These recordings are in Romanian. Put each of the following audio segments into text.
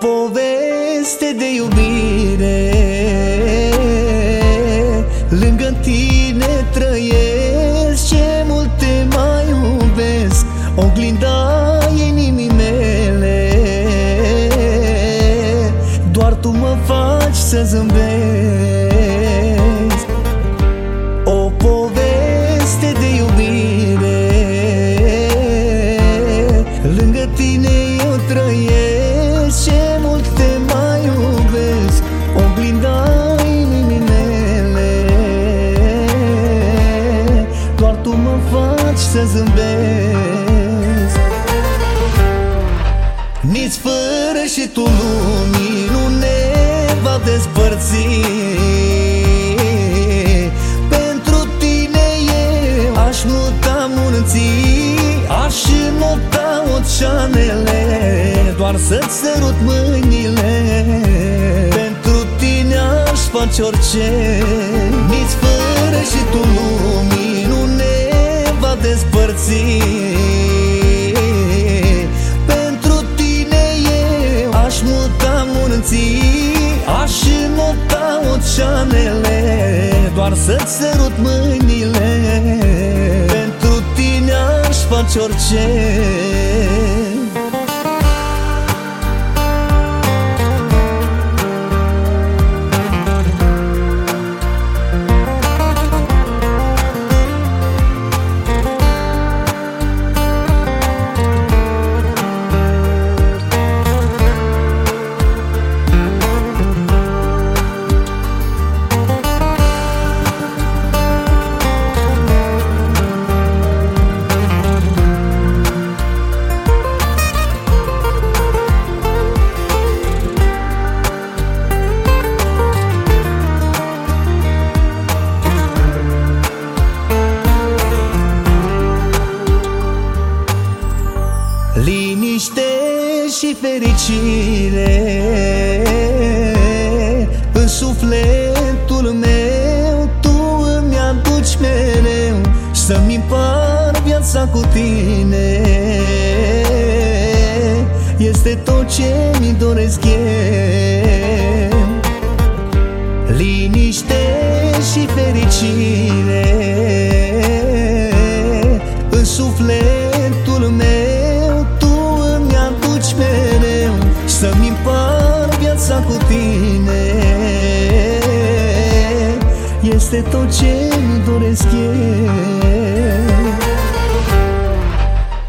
poveste de iubire. Lângă tine trăiesc Ce mult te mai iubesc. Oglinda inimii mele. Doar tu mă faci să zâmbesc să zâmbesc. Nici fără și tu lumii nu ne va despărți. Pentru tine eu aș muta munții Aș nota oceanele Doar să-ți sărut mâinile. Pentru tine aș face orice Nici fără despărți Pentru tine eu aș muta munții Aș nota oceanele Doar să-ți sărut mâinile. Pentru tine aș face orice și fericire. În sufletul meu Tu îmi aduci mereu Să-mi împar viața cu tine. Este tot ce mi doresc eu. Liniște și fericire. În sufletul tine Este tot ce-mi doresc eu.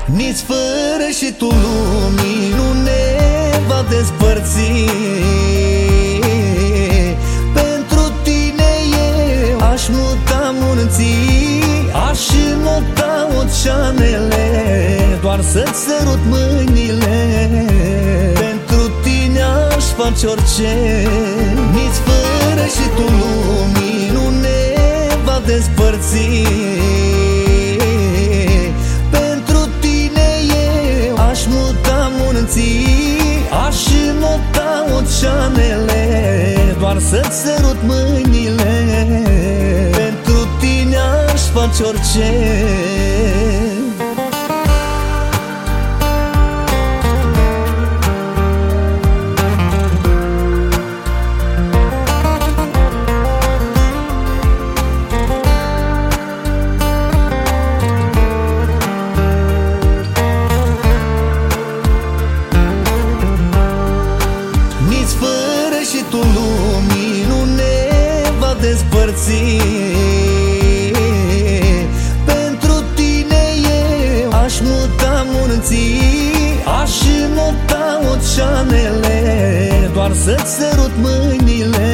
Nici fără și tu lumii nu ne va despărți. Pentru tine eu aș muta munții Aș nota oceanele Doar să-ți sărut mâinile faci orice Nici fără și tu lumii nu ne va despărți. Pentru tine eu aș muta munții Aș nota oceanele Doar să-ți sărut mâinile. Pentru tine aș face orice despărți. Pentru tine eu aș muta munții Aș nota oceanele Doar să-ți sărut mâinile.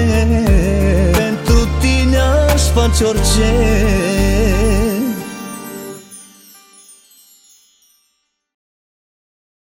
Pentru tine aș face orice